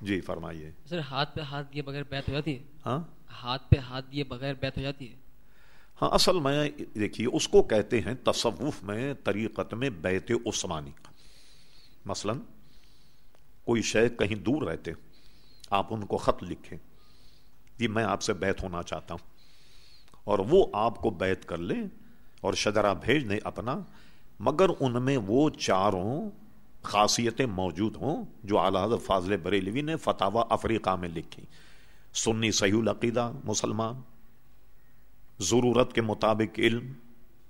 جی فرمائیے۔ سر ہاتھ پہ ہاتھ دیے بغیر بیت ہو جاتی ہے؟ ہاں؟ ہاتھ پہ ہاتھ دیے بغیر بیت ہو جاتی ہے؟ ہاں اصل میں دیکھیے اس کو کہتے ہیں تصوف میں طریقت میں بیت عثمانی مثلا کوئی شے کہیں دور رہتے آپ ان کو خط لکھیں جی میں آپ سے بیت ہونا چاہتا ہوں۔ اور وہ آپ کو بیت کر لیں اور شجرا بھیج دیں اپنا مگر ان میں وہ چاروں خاصیتیں موجود ہوں جو اعلیٰ حضرت فاضل بریلوی نے فتح افریقہ میں لکھی۔ سنی صحیح العقیدہ، مسلمان۔ ضرورت کے مطابق علم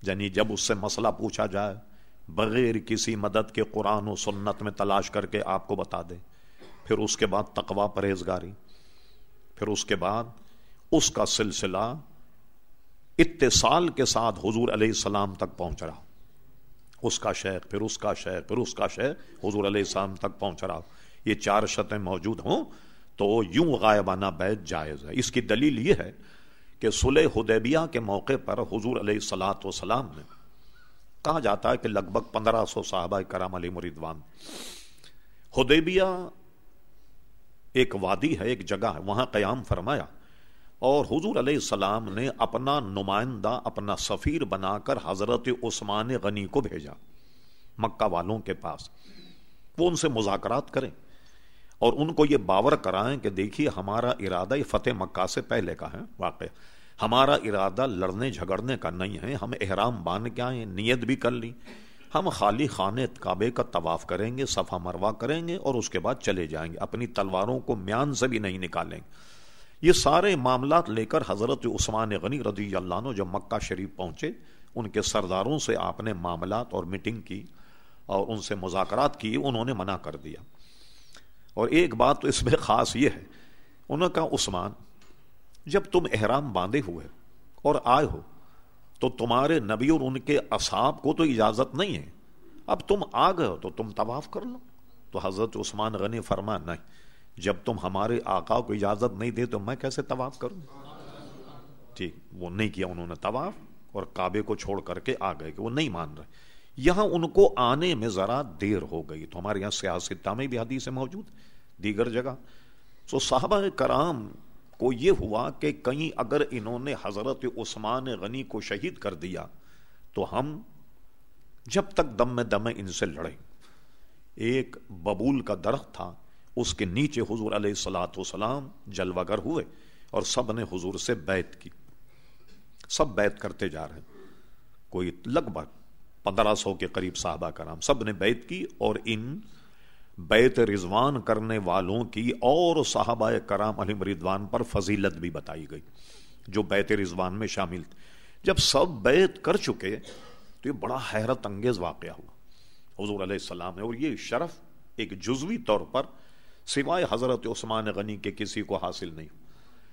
یعنی جب اس سے مسئلہ پوچھا جائے، بغیر کسی مدد کے قرآن و سنت میں تلاش کر کے آپ کو بتا دے۔ پھر اس کے بعد تقوا پرہیزگاری۔ پھر اس کے بعد اس کا سلسلہ اتصال کے ساتھ حضور علیہ السلام تک پہنچ رہا۔ اس کا شیخ پھر اس کا شیخ پھر اس کا شیخ حضور علیہ السلام تک پہنچ رہا یہ چار شرطیں موجود ہوں تو یوں غائبانہ بیت جائز ہے۔ اس کی دلیل یہ ہے کہ سلح حدیبیہ کے موقع پر حضور علیہ السلاۃ وسلام نے کہا جاتا ہے کہ لگ بھگ پندرہ سو صحابہ کرام علی مریدوان۔ حدیبیہ ایک وادی ہے، ایک جگہ ہے، وہاں قیام فرمایا۔ اور حضور علیہ السلام نے اپنا نمائندہ، اپنا سفیر بنا کر حضرت عثمان غنی کو بھیجا مکہ والوں کے پاس۔ وہ ان سے مذاکرات کریں اور ان کو یہ باور کرائیں کہ دیکھیے ہمارا ارادہ یہ فتح مکہ سے پہلے کا ہے، واقع۔ ہمارا ارادہ لڑنے جھگڑنے کا نہیں ہے، ہم احرام باندھ کے آئے نیت بھی کر لی ہم خالی خانے کعبے کا طواف کریں گے صفا مروا کریں گے اور اس کے بعد چلے جائیں گے۔ اپنی تلواروں کو میان سے بھی نہیں نکالیں۔ گے یہ سارے معاملات لے کر حضرت عثمان غنی رضی اللہ عنہ جب مکہ شریف پہنچے، ان کے سرداروں سے آپ نے معاملات اور میٹنگ کی اور ان سے مذاکرات کی، انہوں نے منع کر دیا۔ اور ایک بات تو اس میں خاص یہ ہے، انہوں نے کہا، عثمان، جب تم احرام باندھے ہوئے اور آئے ہو، تو تمہارے نبی اور ان کے اصحاب کو تو اجازت نہیں ہے۔ اب تم آ گئے ہو تو تم طواف کر لو۔ تو حضرت عثمان غنی فرما، نہیں جب تم ہمارے آقا کو اجازت نہیں دے تو میں کیسے طواف کروں؟ ٹھیک، وہ نہیں کیا انہوں نے طواف اور کعبے کو چھوڑ کر کے آ گئے کہ وہ نہیں مان رہے۔ یہاں ان کو آنے میں ذرا دیر ہو گئی تو ہمارے یہاں سیاستہ میں بھی حدیث موجود دیگر جگہ۔ سو صحابہ کرام کو یہ ہوا کہ کہیں اگر انہوں نے حضرت عثمان غنی کو شہید کر دیا تو ہم جب تک دم میں دم ان سے لڑیں۔ ایک ببول کا درخت تھا اس کے نیچے حضور علیہ السلاۃ وسلام جلوگر ہوئے اور سب نے حضور سے بیت کی۔ سب بیت کرتے جا رہے کوئی لگ بھگ پندرہ سو کے قریب صحابہ کرام سب نے بیت کی اور ان بیت رضوان کرنے والوں کی اور صحابہ کرام علی مریدوان پر فضیلت بھی بتائی گئی، جو بیت رضوان میں شامل تھے۔ جب سب بیت کر چکے تو یہ بڑا حیرت انگیز واقعہ ہوا۔ حضور علیہ السلام ہے اور یہ شرف ایک جزوی طور پر سوائے حضرت عثمان غنی کے کسی کو حاصل نہیں۔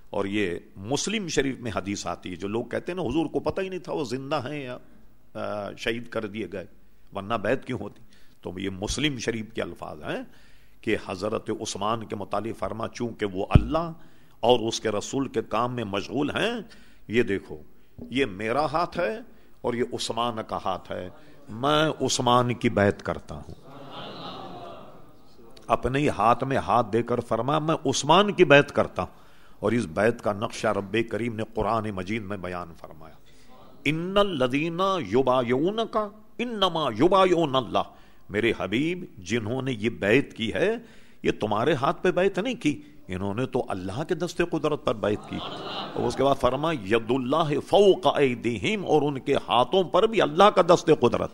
اور یہ مسلم شریف میں حدیث آتی ہے جو لوگ کہتے ہیں نا، حضور کو پتہ ہی نہیں تھا وہ زندہ ہیں یا شہید کر دیے گئے، ورنہ بیت کیوں ہوتی۔ تو یہ مسلم شریف کے الفاظ ہیں کہ حضرت عثمان کے متعلق فرما، چونکہ وہ اللہ اور اس کے رسول کے کام میں مشغول ہیں، یہ دیکھو، یہ میرا ہاتھ ہے اور یہ عثمان کا ہاتھ ہے۔ میں عثمان کی بیت کرتا ہوں۔ اپنے ہی ہاتھ میں ہاتھ دے کر فرما، میں عثمان کی بیت کرتا ہوں۔ اور اس بیت کا نقشہ رب کریم نے قرآن مجید میں بیان فرمایا۔ ان الدینہ یوبا یون کا انما یوبا یون اللہ۔ میرے حبیب، جنہوں نے یہ بیت کی ہے، یہ تمہارے ہاتھ پہ بیت نہیں کی۔ انہوں نے تو اللہ کے دستے قدرت پر بیت کی۔ اور اس کے بعد فرما ید اللہ فوق ایدیہم اور ان کے ہاتھوں پر بھی اللہ کا دست قدرت۔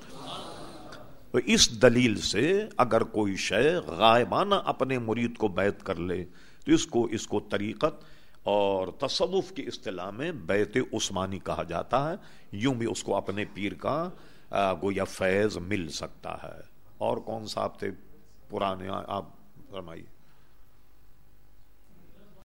تو اس دلیل سے اگر کوئی شے غائبانہ اپنے مرید کو بیت کر لے، تو اس کو اس کو طریقت اور تصوف کی اصطلاح میں بیت عثمانی کہا جاتا ہے۔ یوں بھی اس کو اپنے پیر کا گویا فیض مل سکتا ہے۔ اور کون سا آپ تھے؟ پرانے، آپ فرمائیے۔